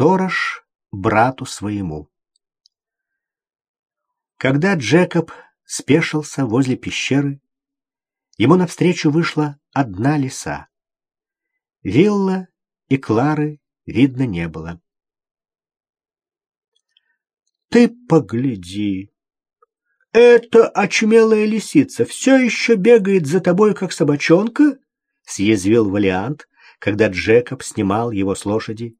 Сторож брату своему. Когда Джекоб спешился возле пещеры, ему навстречу вышла одна лиса. Вилла и Клары видно не было. «Ты погляди! Эта очумелая лисица все еще бегает за тобой, как собачонка?» — съязвил Валиант, когда Джекоб снимал его с лошади.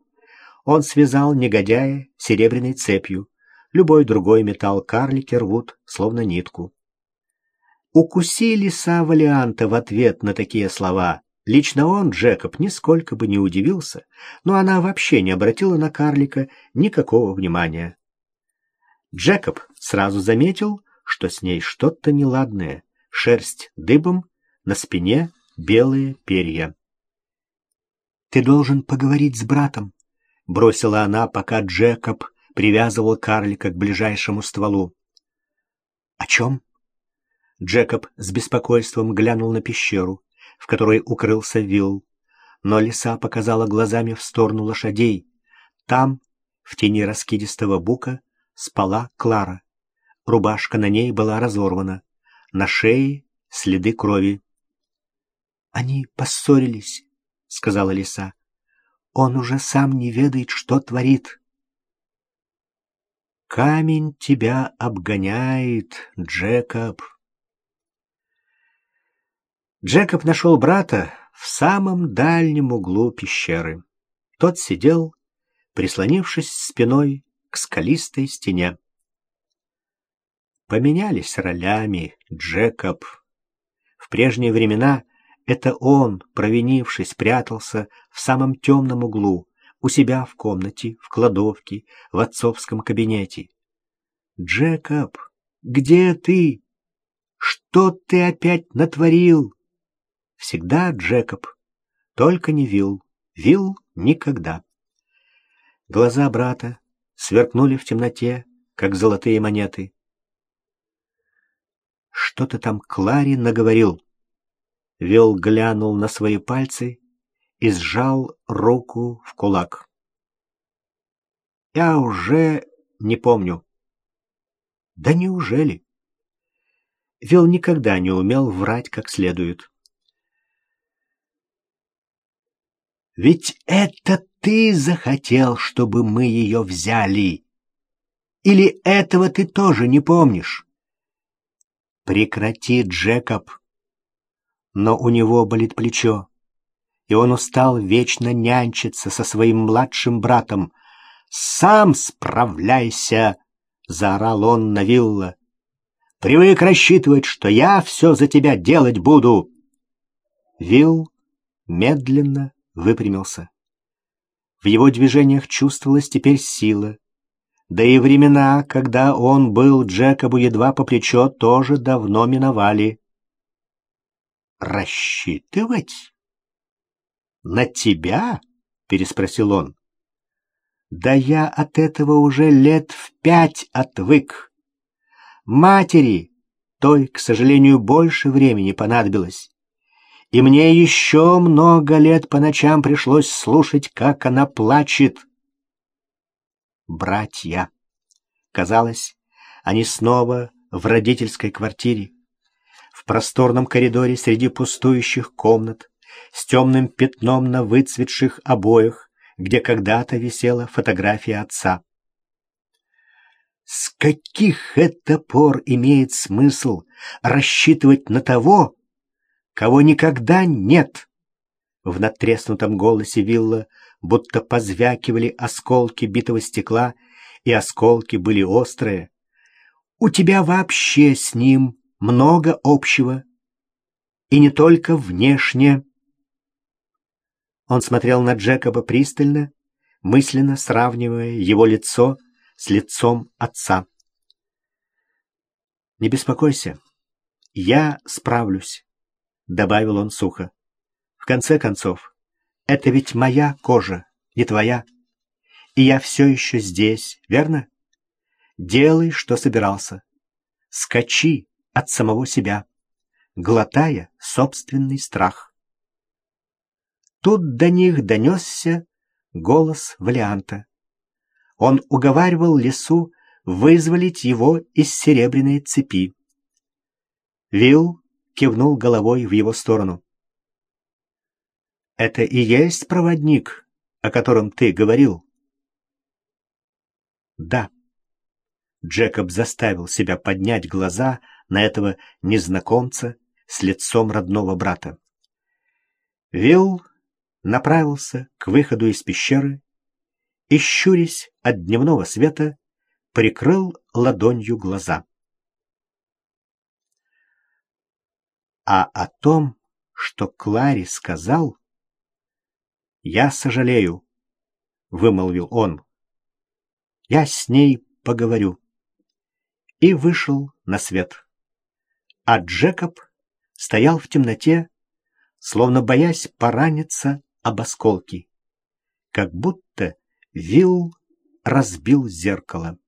Он связал негодяя серебряной цепью. Любой другой металл карлики рвут, словно нитку. Укуси лиса Валианта в ответ на такие слова. Лично он, Джекоб, нисколько бы не удивился, но она вообще не обратила на карлика никакого внимания. Джекоб сразу заметил, что с ней что-то неладное. Шерсть дыбом, на спине белые перья. «Ты должен поговорить с братом», — бросила она, пока Джекоб привязывал карлика к ближайшему стволу. «О чем?» Джекоб с беспокойством глянул на пещеру, в которой укрылся Вилл, но лиса показала глазами в сторону лошадей. Там, в тени раскидистого бука, спала Клара. Рубашка на ней была разорвана, на шее следы крови. «Они поссорились», — сказала лиса. «Он уже сам не ведает, что творит». «Камень тебя обгоняет, Джекоб». Джекоб нашел брата в самом дальнем углу пещеры. Тот сидел, прислонившись спиной к скалистой стене. Поменялись ролями, Джекоб. В прежние времена это он, провинившись, прятался в самом темном углу, у себя в комнате, в кладовке, в отцовском кабинете. «Джекоб, где ты? Что ты опять натворил?» Всегда Джекоб, только не Вил. Вил никогда. Глаза брата сверкнули в темноте, как золотые монеты. «Что ты там Кларе наговорил?» Вел глянул на свои пальцы и сжал руку в кулак. «Я уже не помню». «Да неужели?» Вел никогда не умел врать как следует. «Ведь это ты захотел, чтобы мы ее взяли. Или этого ты тоже не помнишь?» «Прекрати, Джекоб!» Но у него болит плечо, и он устал вечно нянчиться со своим младшим братом. «Сам справляйся!» — заорал он на вилла. «Привык рассчитывать, что я все за тебя делать буду!» Вилл медленно выпрямился. В его движениях чувствовалась теперь сила. Да и времена, когда он был Джекобу едва по плечо, тоже давно миновали рассчитывать? На тебя? переспросил он. Да я от этого уже лет в пять отвык. Матери той, к сожалению, больше времени понадобилось. И мне еще много лет по ночам пришлось слушать, как она плачет. Братья. Казалось, они снова в родительской квартире просторном коридоре среди пустующих комнат, с темным пятном на выцветших обоях, где когда-то висела фотография отца. С каких это пор имеет смысл рассчитывать на того, кого никогда нет? В надтреснутом голосе Вилла будто позвякивали осколки битого стекла, и осколки были острые. У тебя вообще с ним много общего. И не только внешне. Он смотрел на Джекоба пристально, мысленно сравнивая его лицо с лицом отца. «Не беспокойся, я справлюсь», — добавил он сухо. «В конце концов, это ведь моя кожа, не твоя. И я все еще здесь, верно? Делай, что собирался. Скачи от самого себя, глотая собственный страх. Тут до них донесся голос Валианта. Он уговаривал лесу вызволить его из серебряной цепи. Вилл кивнул головой в его сторону. «Это и есть проводник, о котором ты говорил?» «Да». Джекоб заставил себя поднять глаза на этого незнакомца с лицом родного брата. Вилл направился к выходу из пещеры и, щурясь от дневного света, прикрыл ладонью глаза. А о том, что Клари сказал, «Я сожалею», — вымолвил он. «Я с ней поговорю». И вышел на свет. А Джекоб стоял в темноте, словно боясь пораниться об осколки, как будто Вилл разбил зеркало.